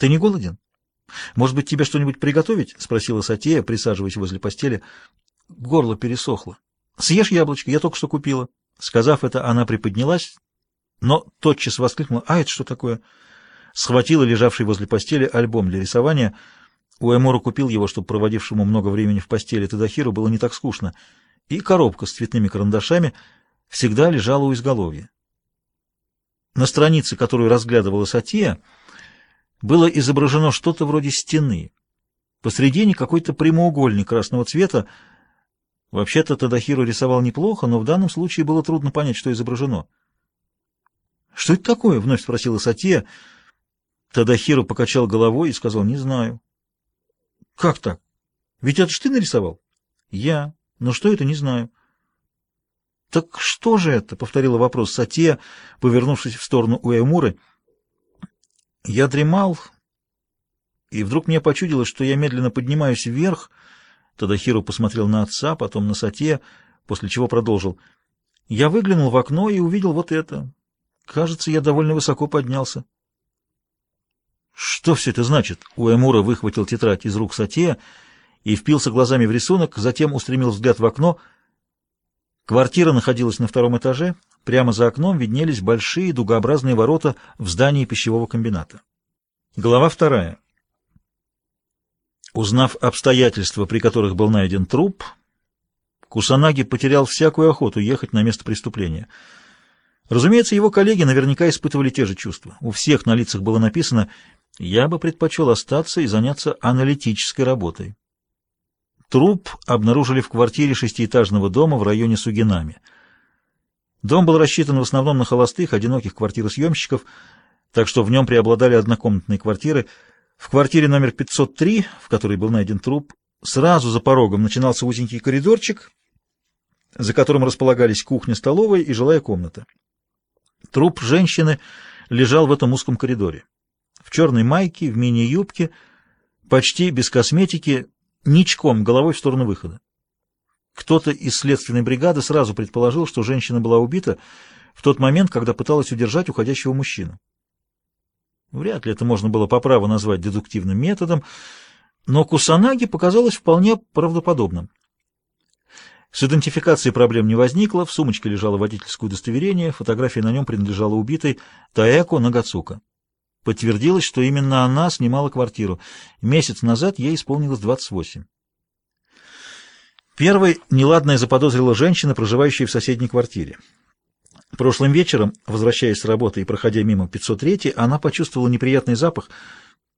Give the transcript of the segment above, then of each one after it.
Ты не голоден? Может быть, тебе что-нибудь приготовить? — спросила Сатея, присаживаясь возле постели. Горло пересохло. Съешь яблочко, я только что купила. Сказав это, она приподнялась, но тотчас воскликнула. А это что такое? Схватила лежавший возле постели альбом для рисования. Уэмуру купил его, чтобы проводившему много времени в постели Тадахиру было не так скучно. И коробка с цветными карандашами всегда лежала у изголовья. На странице, которую разглядывала Сатия, было изображено что-то вроде стены. Посредине какой-то прямоугольник красного цвета. Вообще-то Тадахиру рисовал неплохо, но в данном случае было трудно понять, что изображено. «Что это такое?» — вновь спросила Сатия. Тадахиру покачал головой и сказал, «Не знаю». «Как так? Ведь это ж ты нарисовал?» «Я. Но что это, не знаю». «Так что же это?» — повторила вопрос Сатия, повернувшись в сторону Уэмуры. Я дремал, и вдруг мне почудилось, что я медленно поднимаюсь вверх. Тогда Хиру посмотрел на отца, потом на Сатия, после чего продолжил. Я выглянул в окно и увидел вот это. Кажется, я довольно высоко поднялся. Что все это значит? Уэмура выхватил тетрадь из рук Сатия и впился глазами в рисунок, затем устремил взгляд в окно. Квартира находилась на втором этаже. Прямо за окном виднелись большие дугообразные ворота в здании пищевого комбината. Глава вторая. Узнав обстоятельства, при которых был найден труп, Кусанаги потерял всякую охоту ехать на место преступления. Разумеется, его коллеги наверняка испытывали те же чувства. У всех на лицах было написано «Я бы предпочел остаться и заняться аналитической работой». Труп обнаружили в квартире шестиэтажного дома в районе Сугинами – Дом был рассчитан в основном на холостых, одиноких квартиросъемщиков, так что в нем преобладали однокомнатные квартиры. В квартире номер 503, в которой был найден труп, сразу за порогом начинался узенький коридорчик, за которым располагались кухня, столовая и жилая комната. Труп женщины лежал в этом узком коридоре. В черной майке, в мини-юбке, почти без косметики, ничком, головой в сторону выхода. Кто-то из следственной бригады сразу предположил, что женщина была убита в тот момент, когда пыталась удержать уходящего мужчину. Вряд ли это можно было по праву назвать дедуктивным методом, но Кусанаги показалось вполне правдоподобным. С идентификацией проблем не возникло, в сумочке лежало водительское удостоверение, фотография на нем принадлежала убитой Таэко Нагацука. Подтвердилось, что именно она снимала квартиру. Месяц назад ей исполнилось 28. Первой неладное заподозрила женщина, проживающая в соседней квартире. Прошлым вечером, возвращаясь с работы и проходя мимо 503, она почувствовала неприятный запах.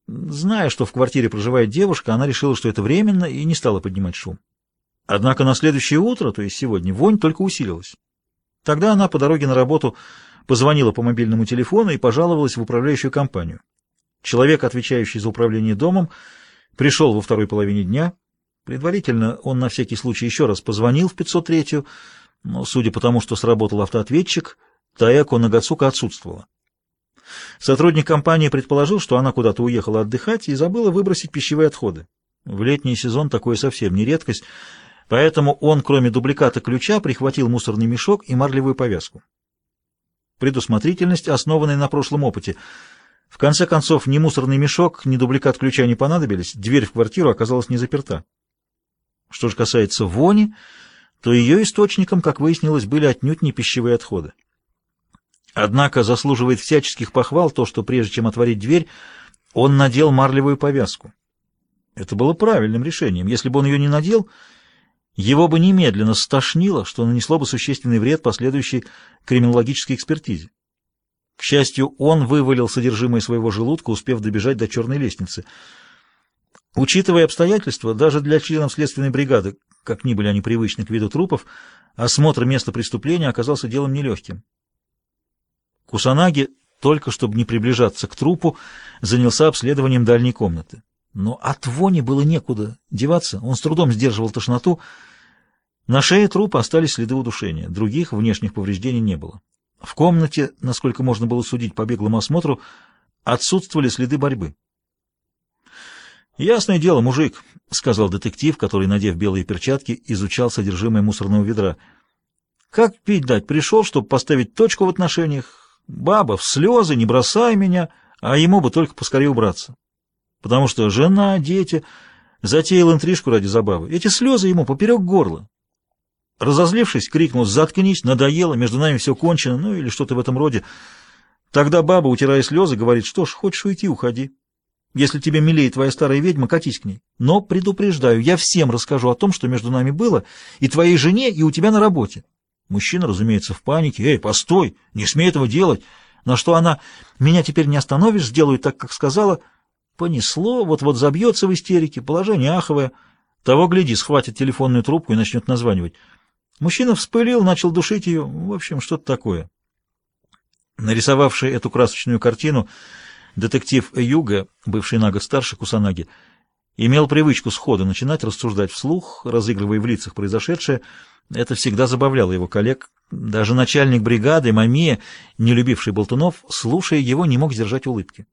Зная, что в квартире проживает девушка, она решила, что это временно, и не стала поднимать шум. Однако на следующее утро, то есть сегодня, вонь только усилилась. Тогда она по дороге на работу позвонила по мобильному телефону и пожаловалась в управляющую компанию. Человек, отвечающий за управление домом, пришел во второй половине дня, Предварительно он на всякий случай еще раз позвонил в 503-ю, но, судя по тому, что сработал автоответчик, Таэко Нагацука отсутствовала. Сотрудник компании предположил, что она куда-то уехала отдыхать и забыла выбросить пищевые отходы. В летний сезон такое совсем не редкость, поэтому он, кроме дубликата ключа, прихватил мусорный мешок и марлевую повязку. Предусмотрительность, основанная на прошлом опыте. В конце концов, ни мусорный мешок, ни дубликат ключа не понадобились, дверь в квартиру оказалась не заперта. Что же касается вони, то ее источником, как выяснилось, были отнюдь не пищевые отходы. Однако заслуживает всяческих похвал то, что прежде чем отворить дверь, он надел марлевую повязку. Это было правильным решением. Если бы он ее не надел, его бы немедленно стошнило, что нанесло бы существенный вред последующей криминологической экспертизе. К счастью, он вывалил содержимое своего желудка, успев добежать до черной лестницы — Учитывая обстоятельства, даже для членов следственной бригады, как ни были они привычны к виду трупов, осмотр места преступления оказался делом нелегким. Кусанаги, только чтобы не приближаться к трупу, занялся обследованием дальней комнаты. Но от вони было некуда деваться, он с трудом сдерживал тошноту. На шее трупа остались следы удушения, других внешних повреждений не было. В комнате, насколько можно было судить по беглому осмотру, отсутствовали следы борьбы. «Ясное дело, мужик», — сказал детектив, который, надев белые перчатки, изучал содержимое мусорного ведра. «Как пить дать? Пришел, чтобы поставить точку в отношениях. Баба, в слезы, не бросай меня, а ему бы только поскорее убраться. потому что жена, дети затеял интрижку ради забавы. Эти слезы ему поперек горла. Разозлившись, крикнул «Заткнись, надоело, между нами все кончено», ну или что-то в этом роде. Тогда баба, утирая слезы, говорит «Что ж, хочешь уйти, уходи». Если тебе милее твоя старая ведьма, катись к ней. Но предупреждаю, я всем расскажу о том, что между нами было, и твоей жене, и у тебя на работе. Мужчина, разумеется, в панике. «Эй, постой! Не смей этого делать!» На что она «Меня теперь не остановишь, сделаю так, как сказала». Понесло, вот-вот забьется в истерике, положение аховое. Того, гляди, схватит телефонную трубку и начнет названивать. Мужчина вспылил, начал душить ее. В общем, что-то такое. Нарисовавший эту красочную картину, детектив Юга, бывший на год старше Кусанаги, имел привычку сходу начинать рассуждать вслух, разыгрывая в лицах произошедшее. Это всегда забавляло его коллег. Даже начальник бригады, Мамия, не любивший болтунов, слушая его, не мог сдержать улыбки.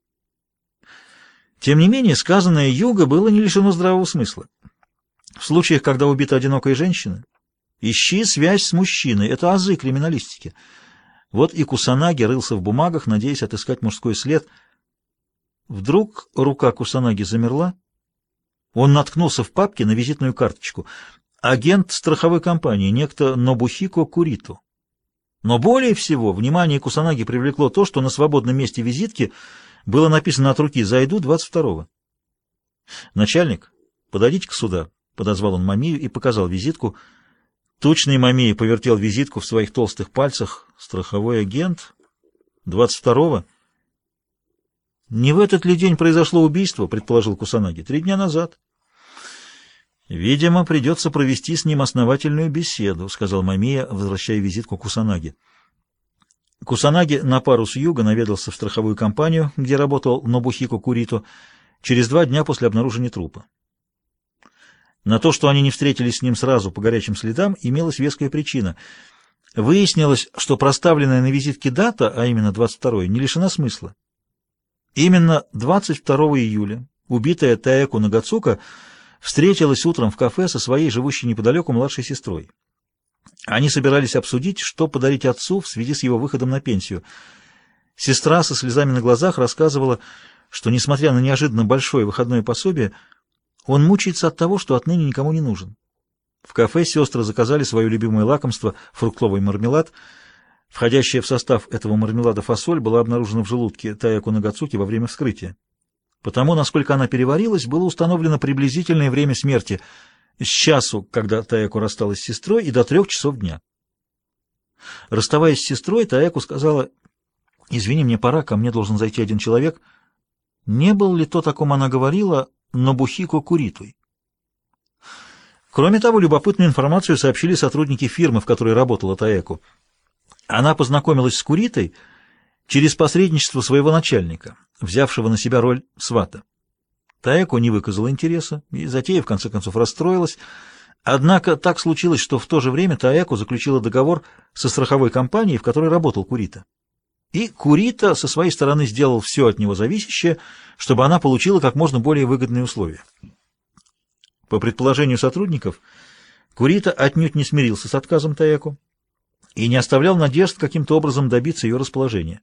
Тем не менее, сказанное Юга было не лишено здравого смысла. В случаях, когда убита одинокая женщина, ищи связь с мужчиной. Это азы криминалистики. Вот и Кусанаги рылся в бумагах, надеясь отыскать мужской след. Вдруг рука Кусанаги замерла. Он наткнулся в папке на визитную карточку. Агент страховой компании, некто Нобухико Курито. Но более всего внимание Кусанаги привлекло то, что на свободном месте визитки было написано от руки «Зайду 22-го». «Начальник, подойдите-ка сюда», — подозвал он Мамию и показал визитку. Тучный Мамия повертел визитку в своих толстых пальцах. «Страховой агент? 22-го?» «Не в этот ли день произошло убийство?» — предположил Кусанаги. «Три дня назад». «Видимо, придется провести с ним основательную беседу», — сказал Мамия, возвращая визитку Кусанаги. Кусанаги на пару с юга наведался в страховую компанию, где работал Нобухико Курито, через два дня после обнаружения трупа. На то, что они не встретились с ним сразу по горячим следам, имелась веская причина. Выяснилось, что проставленная на визитке дата, а именно 22 не лишена смысла. Именно 22 июля убитая Таэку Нагацука встретилась утром в кафе со своей живущей неподалеку младшей сестрой. Они собирались обсудить, что подарить отцу в связи с его выходом на пенсию. Сестра со слезами на глазах рассказывала, что, несмотря на неожиданно большое выходное пособие, он мучается от того, что отныне никому не нужен. В кафе сестры заказали свое любимое лакомство — фруктовый мармелад. Входящая в состав этого мармелада фасоль была обнаружена в желудке Таяку Нагацуки во время вскрытия. Потому, насколько она переварилась, было установлено приблизительное время смерти — с часу, когда Таяку рассталась с сестрой, и до трех часов дня. Расставаясь с сестрой, Таяку сказала, «Извини, мне пора, ко мне должен зайти один человек». Не был ли то, о ком она говорила, Нобухико Куритуй? Кроме того, любопытную информацию сообщили сотрудники фирмы, в которой работала Таэку. Она познакомилась с Куритой через посредничество своего начальника, взявшего на себя роль свата. Таэко не выказала интереса, и затея в конце концов расстроилась. Однако так случилось, что в то же время Таэко заключила договор со страховой компанией, в которой работал Курита. И Курита со своей стороны сделал все от него зависящее, чтобы она получила как можно более выгодные условия. По предположению сотрудников, Курита отнюдь не смирился с отказом Таэко и не оставлял надежд каким-то образом добиться ее расположения.